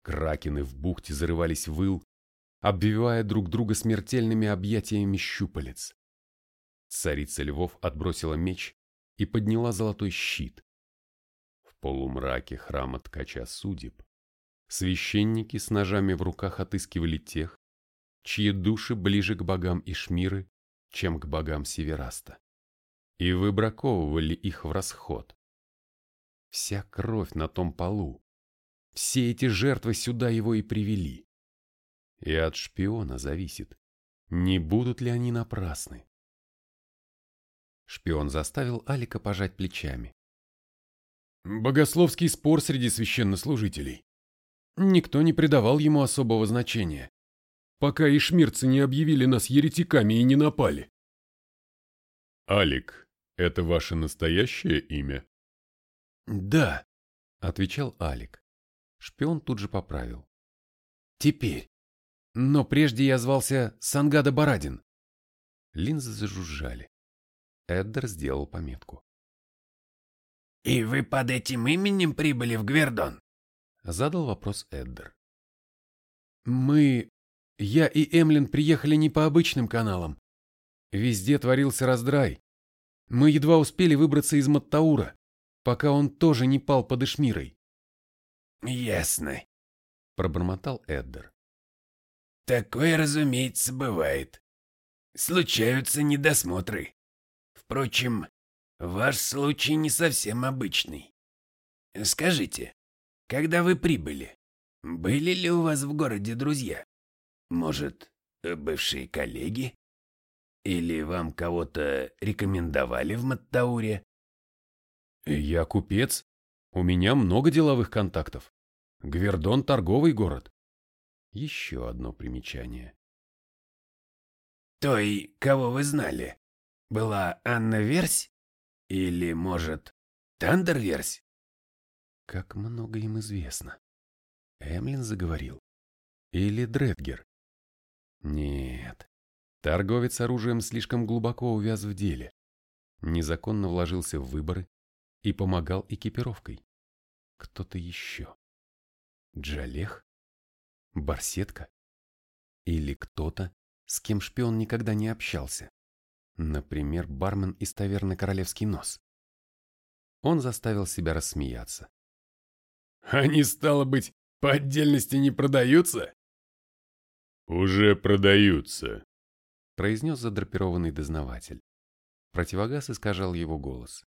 Кракены в бухте зарывались в ил, обвивая друг друга смертельными объятиями щупалец. Царица львов отбросила меч и подняла золотой щит, полумраке храма ткача судеб священники с ножами в руках отыскивали тех, чьи души ближе к богам Ишмиры, чем к богам Севераста, и выбраковывали их в расход. Вся кровь на том полу, все эти жертвы сюда его и привели. И от шпиона зависит, не будут ли они напрасны. Шпион заставил Алика пожать плечами. Богословский спор среди священнослужителей. Никто не придавал ему особого значения, пока ишмирцы не объявили нас еретиками и не напали. Алик, это ваше настоящее имя? Да, отвечал Алик. Шпион тут же поправил. Теперь. Но прежде я звался Сангада Барадин. Линзы зажужжали. Эддер сделал пометку. «И вы под этим именем прибыли в Гвердон?» Задал вопрос Эддер. «Мы... Я и Эмлин приехали не по обычным каналам. Везде творился раздрай. Мы едва успели выбраться из Маттаура, пока он тоже не пал под Ишмирой». «Ясно», — пробормотал Эддер. «Такое, разумеется, бывает. Случаются недосмотры. Впрочем, Ваш случай не совсем обычный. Скажите, когда вы прибыли, были ли у вас в городе друзья? Может, бывшие коллеги? Или вам кого-то рекомендовали в Маттауре? Я купец. У меня много деловых контактов. Гвердон – торговый город. Еще одно примечание. той, кого вы знали, была Анна Версь? Или, может, Тандер Версь? Как много им известно. Эмлин заговорил. Или Дредгер. Нет. Торговец оружием слишком глубоко увяз в деле. Незаконно вложился в выборы и помогал экипировкой. Кто-то еще. Джалех? Барсетка? Или кто-то, с кем шпион никогда не общался? Например, бармен из таверны «Королевский нос». Он заставил себя рассмеяться. «Они, стало быть, по отдельности не продаются?» «Уже продаются», — произнес задрапированный дознаватель. Противогаз искажал его голос.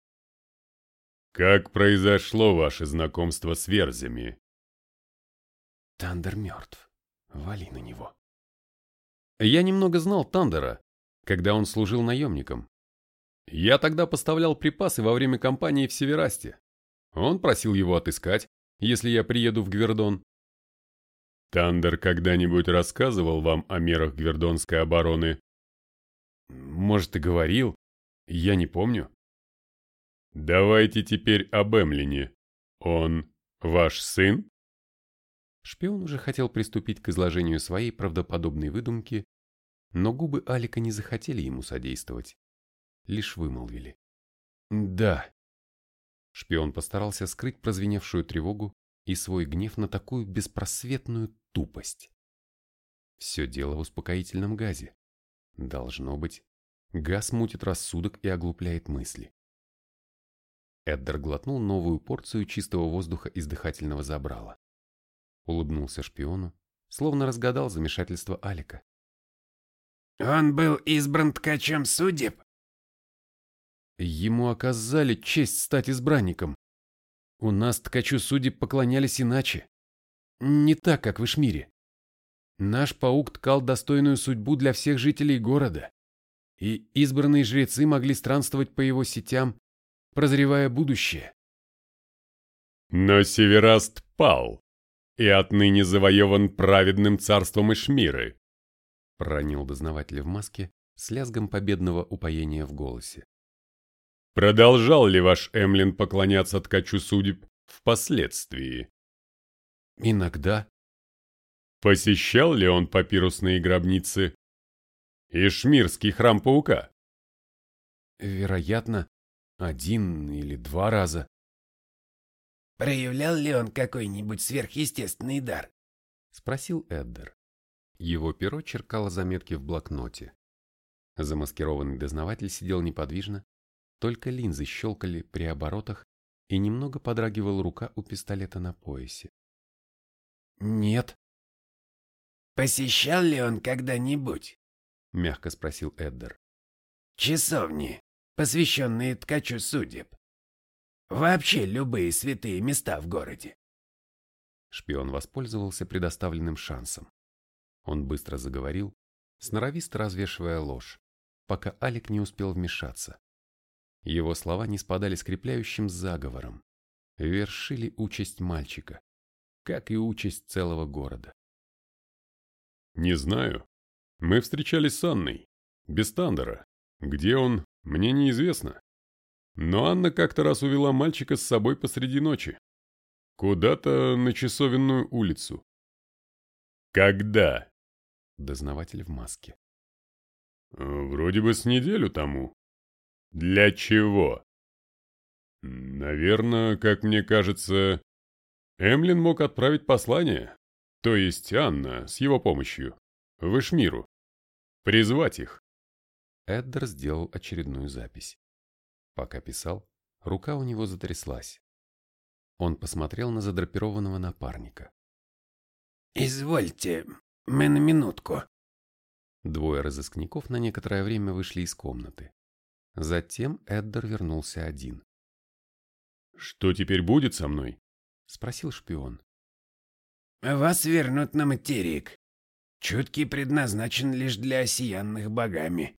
«Как произошло ваше знакомство с верзями?» Тандер мертв. Вали на него. Я немного знал Тандера, когда он служил наемником. Я тогда поставлял припасы во время кампании в Северасте. Он просил его отыскать, если я приеду в Гвердон. Тандер когда-нибудь рассказывал вам о мерах гвердонской обороны? Может, и говорил. Я не помню. Давайте теперь об Эмлине. Он ваш сын? Шпион уже хотел приступить к изложению своей правдоподобной выдумки, но губы Алика не захотели ему содействовать. Лишь вымолвили. «Да». Шпион постарался скрыть прозвеневшую тревогу и свой гнев на такую беспросветную тупость. Все дело в успокоительном газе. Должно быть, газ мутит рассудок и оглупляет мысли. Эддер глотнул новую порцию чистого воздуха из дыхательного забрала. Улыбнулся шпиону, словно разгадал замешательство Алика. «Он был избран ткачем судеб?» Ему оказали честь стать избранником. У нас ткачу судеб поклонялись иначе. Не так, как в Ишмире. Наш паук ткал достойную судьбу для всех жителей города, и избранные жрецы могли странствовать по его сетям, прозревая будущее. Но Севераст пал, и отныне завоеван праведным царством Ишмиры, проронил дознаватель в маске с лязгом победного упоения в голосе. Продолжал ли ваш Эмлин поклоняться ткачу судеб впоследствии? Иногда. Посещал ли он папирусные гробницы? Ишмирский храм паука? Вероятно, один или два раза. Проявлял ли он какой-нибудь сверхъестественный дар? Спросил Эддер. Его перо черкало заметки в блокноте. Замаскированный дознаватель сидел неподвижно, только линзы щелкали при оборотах и немного подрагивала рука у пистолета на поясе. «Нет». «Посещал ли он когда-нибудь?» — мягко спросил Эддер. «Часовни, посвященные ткачу судеб. Вообще любые святые места в городе». Шпион воспользовался предоставленным шансом. Он быстро заговорил, сноровисто развешивая ложь, пока Алик не успел вмешаться. Его слова не спадали скрепляющим заговором, вершили участь мальчика, как и участь целого города. «Не знаю. Мы встречались с Анной, без Тандера. Где он, мне неизвестно. Но Анна как-то раз увела мальчика с собой посреди ночи. Куда-то на часовенную улицу. Когда? Дознаватель в маске. Вроде бы с неделю тому. Для чего? Наверное, как мне кажется, Эмлин мог отправить послание, то есть Анна с его помощью, в Ишмиру. Призвать их. Эддер сделал очередную запись. Пока писал, рука у него затряслась. Он посмотрел на задрапированного напарника. «Извольте, мы на минутку». Двое разыскников на некоторое время вышли из комнаты. Затем Эддер вернулся один. «Что теперь будет со мной?» — спросил шпион. «Вас вернут на материк. Чуткий предназначен лишь для осиянных богами.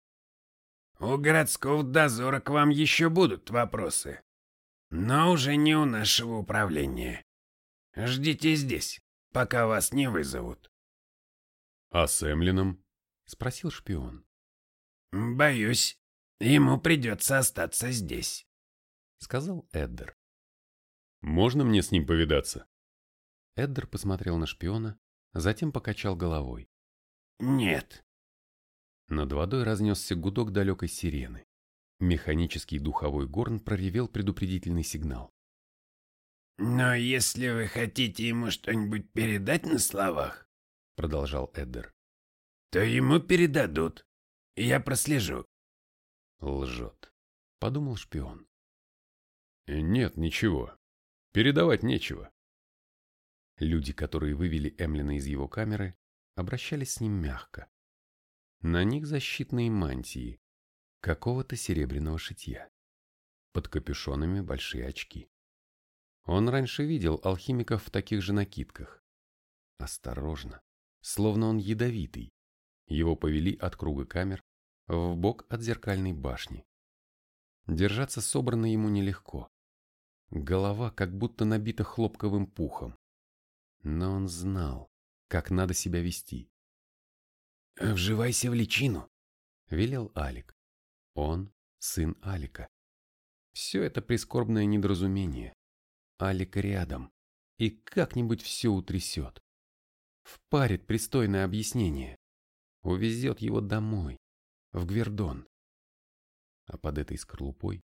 У городского дозора к вам еще будут вопросы, но уже не у нашего управления. Ждите здесь, пока вас не вызовут». «А с Эмлином?» — спросил шпион. Боюсь, ему придется остаться здесь, сказал Эддер. Можно мне с ним повидаться? Эддер посмотрел на шпиона, затем покачал головой. Нет. Над водой разнесся гудок далекой сирены. Механический духовой горн проревел предупредительный сигнал. «Но если вы хотите ему что-нибудь передать на словах, — продолжал Эддер, — то ему передадут. Я прослежу». «Лжет», — подумал шпион. «Нет, ничего. Передавать нечего». Люди, которые вывели Эмлина из его камеры, обращались с ним мягко. На них защитные мантии, какого-то серебряного шитья. Под капюшонами большие очки. Он раньше видел алхимиков в таких же накидках. Осторожно, словно он ядовитый. Его повели от круга камер в бок от зеркальной башни. Держаться собрано ему нелегко. Голова как будто набита хлопковым пухом. Но он знал, как надо себя вести. «Вживайся в личину», — велел Алик. Он сын Алика. Все это прискорбное недоразумение. Алик рядом, и как-нибудь все утрясет. Впарит пристойное объяснение. Увезет его домой, в Гвердон. А под этой скорлупой,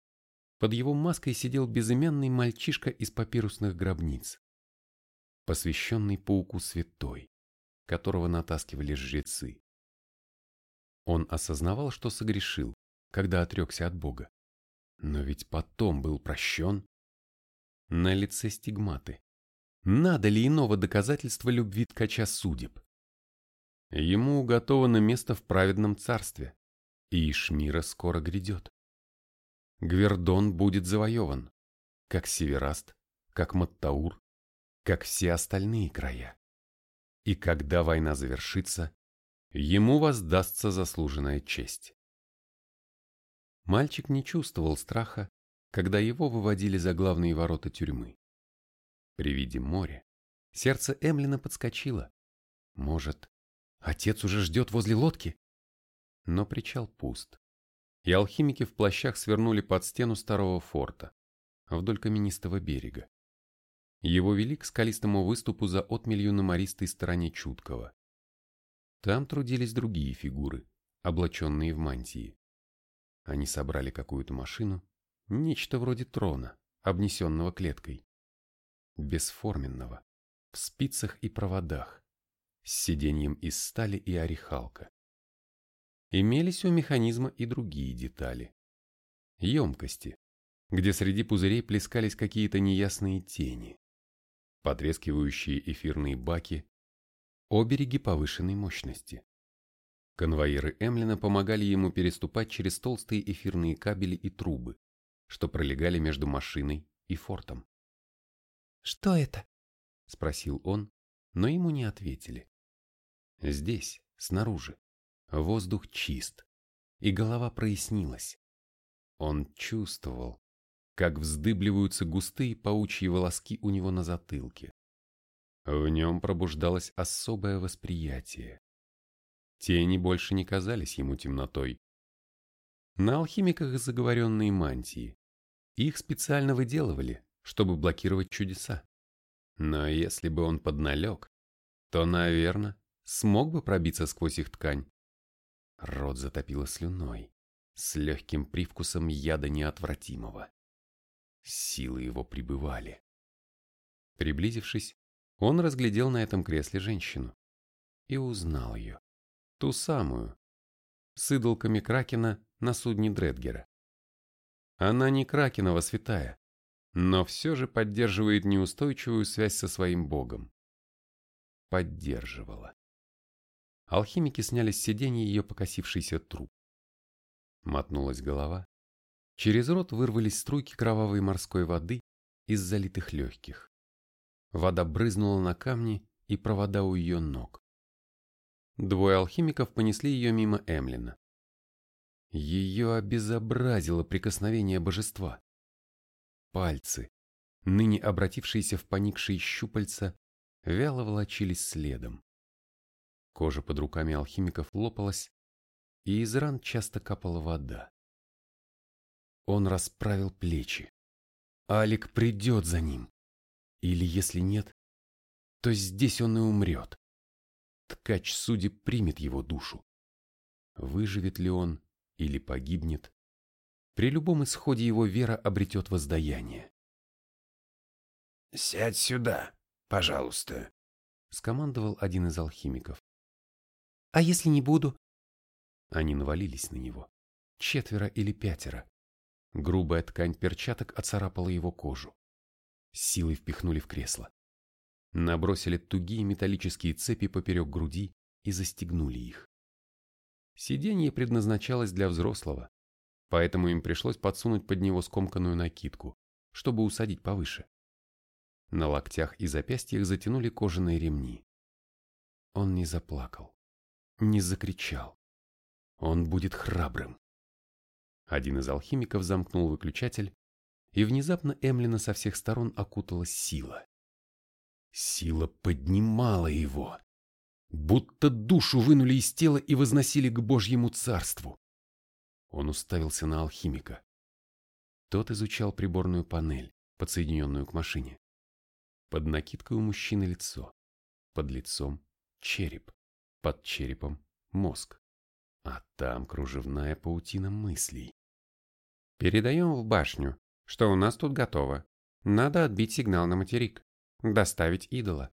под его маской сидел безымянный мальчишка из папирусных гробниц, посвященный пауку святой, которого натаскивали жрецы. Он осознавал, что согрешил, когда отрекся от Бога. Но ведь потом был прощен. На лице стигматы. Надо ли иного доказательства любви ткача судеб? Ему уготовано место в праведном царстве, и Ишмира скоро грядет. Гвердон будет завоеван, как Севераст, как Маттаур, как все остальные края. И когда война завершится, ему воздастся заслуженная честь. Мальчик не чувствовал страха, когда его выводили за главные ворота тюрьмы. При виде моря сердце Эмлина подскочило. Может, отец уже ждет возле лодки? Но причал пуст, и алхимики в плащах свернули под стену старого форта, вдоль каменистого берега. Его вели к скалистому выступу за отмелью на мористой стороне Чуткого. Там трудились другие фигуры, облаченные в мантии. Они собрали какую-то машину, нечто вроде трона, обнесенного клеткой. Бесформенного, в спицах и проводах, с сиденьем из стали и орехалка. Имелись у механизма и другие детали. Емкости, где среди пузырей плескались какие-то неясные тени, потрескивающие эфирные баки, обереги повышенной мощности. Конвоиры Эмлина помогали ему переступать через толстые эфирные кабели и трубы, что пролегали между машиной и фортом. «Что это?» – спросил он, но ему не ответили. Здесь, снаружи, воздух чист, и голова прояснилась. Он чувствовал, как вздыбливаются густые паучьи волоски у него на затылке. В нем пробуждалось особое восприятие. Тени больше не казались ему темнотой. На алхимиках заговоренные мантии. Их специально выделывали, чтобы блокировать чудеса. Но если бы он подналег, то, наверное, смог бы пробиться сквозь их ткань. Рот затопило слюной, с легким привкусом яда неотвратимого. Силы его прибывали. Приблизившись, он разглядел на этом кресле женщину и узнал ее. Ту самую, с идолками Кракена на судне Дредгера. Она не Кракенова святая, но все же поддерживает неустойчивую связь со своим богом. Поддерживала. Алхимики сняли с сиденья ее покосившийся труп. Мотнулась голова. Через рот вырвались струйки кровавой морской воды из залитых легких. Вода брызнула на камни и провода у ее ног. Двое алхимиков понесли ее мимо Эмлина. Ее обезобразило прикосновение божества. Пальцы, ныне обратившиеся в поникшие щупальца, вяло волочились следом. Кожа под руками алхимиков лопалась, и из ран часто капала вода. Он расправил плечи. Алик придет за ним. Или если нет, то здесь он и умрет. Ткач судеб примет его душу. Выживет ли он или погибнет, при любом исходе его вера обретет воздаяние. «Сядь сюда, пожалуйста», — скомандовал один из алхимиков. «А если не буду?» Они навалились на него. Четверо или пятеро. Грубая ткань перчаток оцарапала его кожу. Силой впихнули в кресло. Набросили тугие металлические цепи поперек груди и застегнули их. Сиденье предназначалось для взрослого, поэтому им пришлось подсунуть под него скомканную накидку, чтобы усадить повыше. На локтях и запястьях затянули кожаные ремни. Он не заплакал, не закричал. Он будет храбрым. Один из алхимиков замкнул выключатель, и внезапно Эмлина со всех сторон окуталась сила. Сила поднимала его, будто душу вынули из тела и возносили к Божьему царству. Он уставился на алхимика. Тот изучал приборную панель, подсоединенную к машине. Под накидкой у мужчины лицо, под лицом череп, под черепом мозг, а там кружевная паутина мыслей. Передаем в башню, что у нас тут готово. Надо отбить сигнал на материк, доставить идола.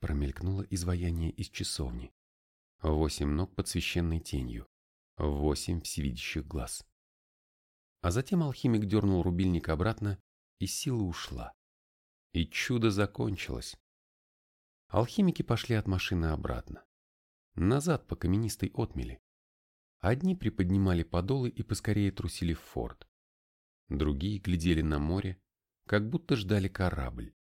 Промелькнуло изваяние из часовни. Восемь ног под священной тенью, восемь всевидящих глаз. А затем алхимик дернул рубильник обратно, и сила ушла. И чудо закончилось. Алхимики пошли от машины обратно. Назад по каменистой отмели. Одни приподнимали подолы и поскорее трусили в форт. Другие глядели на море, как будто ждали корабль.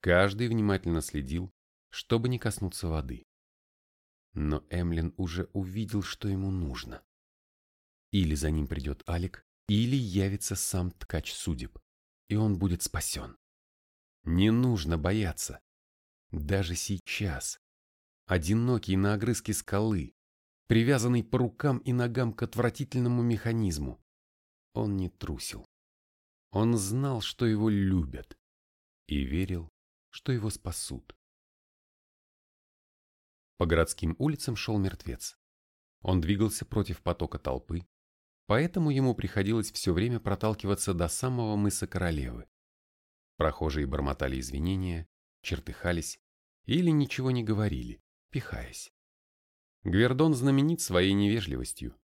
Каждый внимательно следил, чтобы не коснуться воды. Но Эмлин уже увидел, что ему нужно. Или за ним придет Алик, или явится сам ткач судеб, и он будет спасен. Не нужно бояться. Даже сейчас, одинокий на огрызке скалы, привязанный по рукам и ногам к отвратительному механизму, он не трусил. Он знал, что его любят, и верил, что его спасут. По городским улицам шел мертвец. Он двигался против потока толпы, поэтому ему приходилось все время проталкиваться до самого мыса Королевы. Прохожие бормотали извинения, чертыхались или ничего не говорили, пихаясь. Гвердон знаменит своей невежливостью.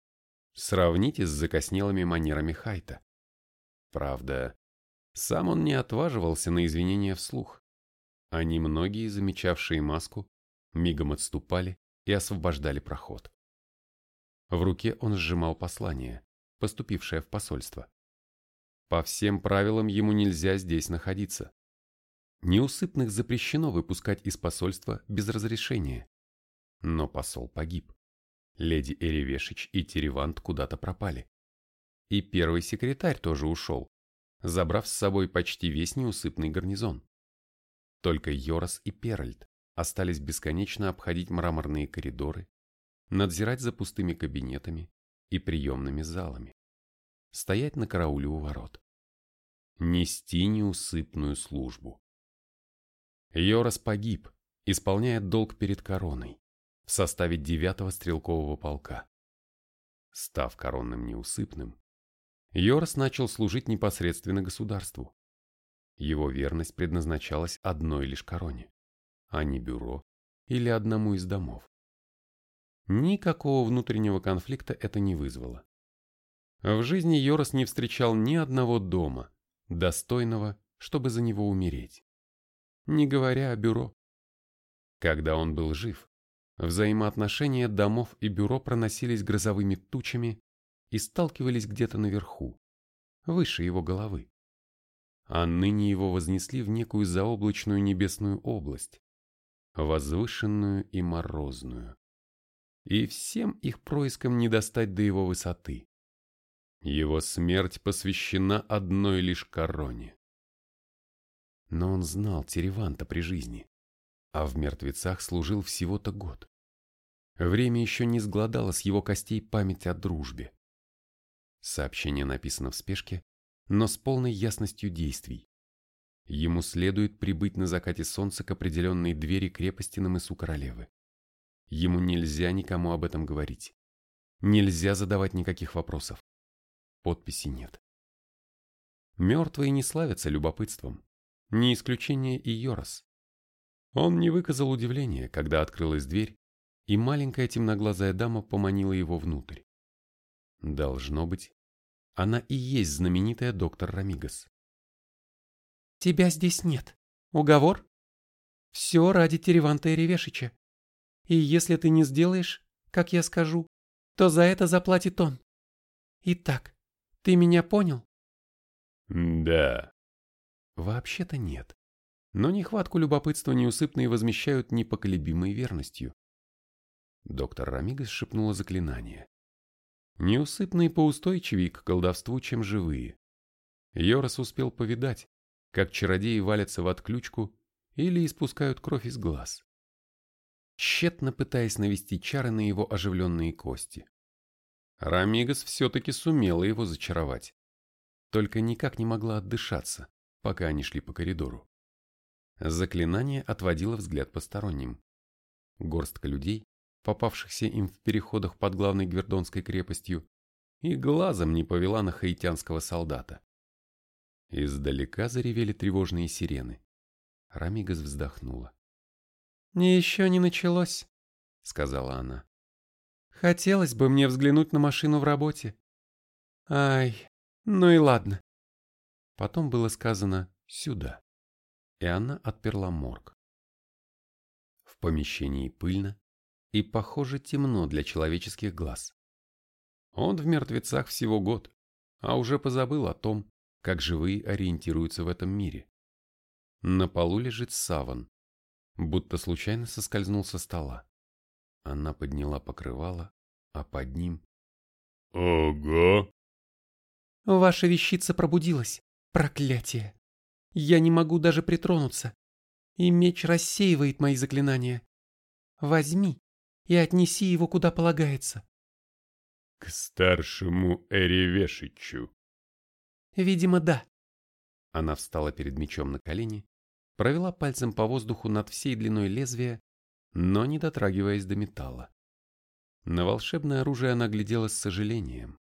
Сравните с закоснелыми манерами Хайта. Правда, сам он не отваживался на извинения вслух. А немногие, замечавшие маску, мигом отступали и освобождали проход. В руке он сжимал послание, поступившее в посольство. По всем правилам ему нельзя здесь находиться. Неусыпных запрещено выпускать из посольства без разрешения. Но посол погиб. Леди Эревешич и Теревант куда-то пропали. И первый секретарь тоже ушел, забрав с собой почти весь неусыпный гарнизон. Только Йорос и Перальд остались бесконечно обходить мраморные коридоры, надзирать за пустыми кабинетами и приемными залами, стоять на карауле у ворот, нести неусыпную службу. Йорос погиб, исполняя долг перед короной, в составе девятого стрелкового полка. Став коронным неусыпным, Йорос начал служить непосредственно государству. Его верность предназначалась одной лишь короне а не бюро или одному из домов. Никакого внутреннего конфликта это не вызвало. В жизни Йорос не встречал ни одного дома, достойного, чтобы за него умереть. Не говоря о бюро. Когда он был жив, взаимоотношения домов и бюро проносились грозовыми тучами и сталкивались где-то наверху, выше его головы. А ныне его вознесли в некую заоблачную небесную область, возвышенную и морозную. И всем их проискам не достать до его высоты. Его смерть посвящена одной лишь короне. Но он знал Тереванта при жизни, а в мертвецах служил всего-то год. время еще не сгладало с его костей память о дружбе. Сообщение написано в спешке, но с полной ясностью действий. Ему следует прибыть на закате солнца к определенной двери крепости на мысу королевы. Ему нельзя никому об этом говорить. Нельзя задавать никаких вопросов. Подписи нет. Мертвые не славятся любопытством. Не исключение и Йорос. Он не выказал удивления, когда открылась дверь, и маленькая темноглазая дама поманила его внутрь. Должно быть, она и есть знаменитая доктор Рамигас. «Тебя здесь нет. Уговор? Все ради Тереванта и Ревешича. И если ты не сделаешь, как я скажу, то за это заплатит он. Итак, ты меня понял?» «Да». «Вообще-то нет. Но нехватку любопытства неусыпные возмещают непоколебимой верностью. Доктор Рамигас шепнула заклинание. Неусыпные поустойчивее к колдовству, чем живые. Йорос успел повидать, как чародеи валятся в отключку или испускают кровь из глаз. Тщетно пытаясь навести чары на его оживленные кости. Рамигас все-таки сумела его зачаровать, только никак не могла отдышаться, пока они шли по коридору. Заклинание отводило взгляд посторонним. Горстка людей попавшихся им в переходах под главной Гвердонской крепостью, и глазом не повела на хаитянского солдата. Издалека заревели тревожные сирены. Рамигас вздохнула. «Не еще не началось», — сказала она. «Хотелось бы мне взглянуть на машину в работе. Ай, ну и ладно». Потом было сказано «сюда», и она отперла морг. В помещении пыльно, и, похоже, темно для человеческих глаз. Он в мертвецах всего год, а уже позабыл о том, как живые ориентируются в этом мире. На полу лежит саван, будто случайно соскользнул со стола. Она подняла покрывало, а под ним... «Ого!» «Ваша вещица пробудилась, проклятие! Я не могу даже притронуться, и меч рассеивает мои заклинания. Возьми и отнеси его куда полагается. К старшему Эревешичу. Видимо, да. Она встала перед мечом на колени, провела пальцем по воздуху над всей длиной лезвия, но не дотрагиваясь до металла. На волшебное оружие она глядела с сожалением,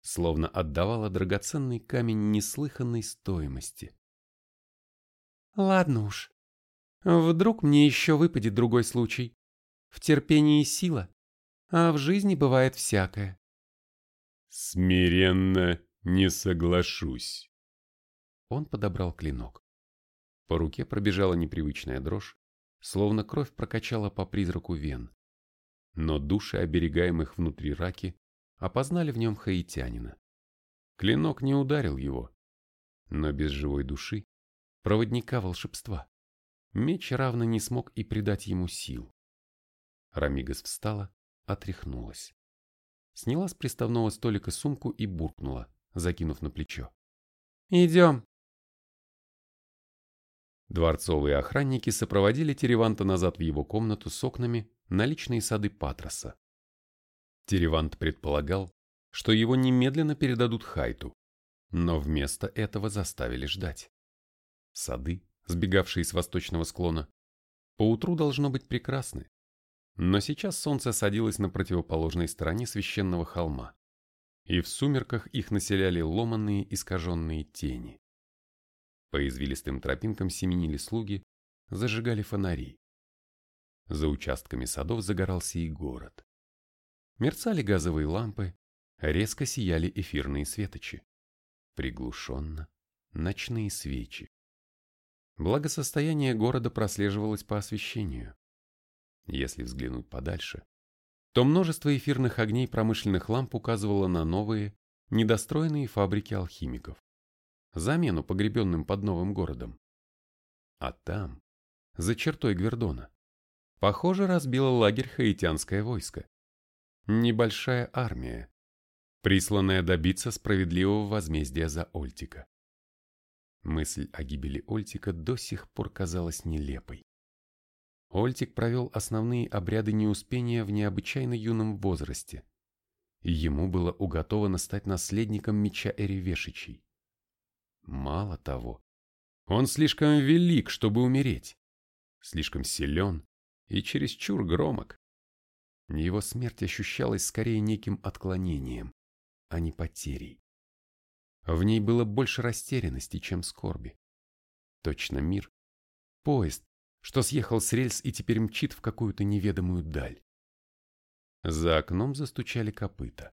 словно отдавала драгоценный камень неслыханной стоимости. Ладно уж. Вдруг мне еще выпадет другой случай. В терпении сила, а в жизни бывает всякое. Смиренно не соглашусь. Он подобрал клинок. По руке пробежала непривычная дрожь, словно кровь прокачала по призраку вен. Но души оберегаемых внутри раки опознали в нем хаитянина. Клинок не ударил его, но без живой души, проводника волшебства, меч равно не смог и придать ему сил. Рамигас встала, отряхнулась. Сняла с приставного столика сумку и буркнула, закинув на плечо. «Идем». Дворцовые охранники сопроводили Тереванта назад в его комнату с окнами на личные сады Патроса. Теревант предполагал, что его немедленно передадут Хайту, но вместо этого заставили ждать. Сады, сбегавшие с восточного склона, поутру должно быть прекрасны. Но сейчас солнце садилось на противоположной стороне священного холма, и в сумерках их населяли ломанные искаженные тени. По извилистым тропинкам семенили слуги, зажигали фонари. За участками садов загорался и город. Мерцали газовые лампы, резко сияли эфирные светочи. Приглушенно ночные свечи. Благосостояние города прослеживалось по освещению. Если взглянуть подальше, то множество эфирных огней промышленных ламп указывало на новые, недостроенные фабрики алхимиков, замену погребенным под новым городом. А там, за чертой Гвердона, похоже, разбило лагерь хаитянское войско. Небольшая армия, присланная добиться справедливого возмездия за Ольтика. Мысль о гибели Ольтика до сих пор казалась нелепой. Ольтик провел основные обряды неуспения в необычайно юном возрасте, ему было уготовано стать наследником меча Эревешичей. Мало того, он слишком велик, чтобы умереть, слишком силен и чересчур громок. Его смерть ощущалась скорее неким отклонением, а не потерей. В ней было больше растерянности, чем скорби. Точно мир. Поезд, что съехал с рельс и теперь мчит в какую-то неведомую даль. За окном застучали копыта.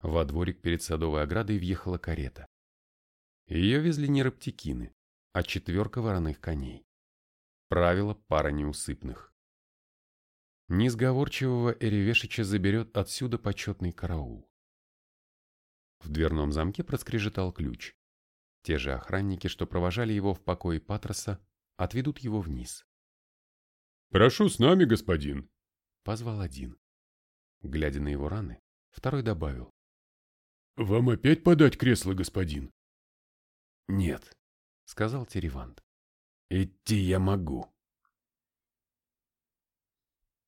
Во дворик перед садовой оградой въехала карета. Ее везли не раптекины, а четверка вороных коней. Правило пара неусыпных. Несговорчивого Эревешича заберет отсюда почетный караул. В дверном замке проскрежетал ключ. Те же охранники, что провожали его в покое Патроса, отведут его вниз. «Прошу с нами, господин!» — позвал один. Глядя на его раны, второй добавил. «Вам опять подать кресло, господин?» «Нет», — сказал Теревант. «Идти я могу».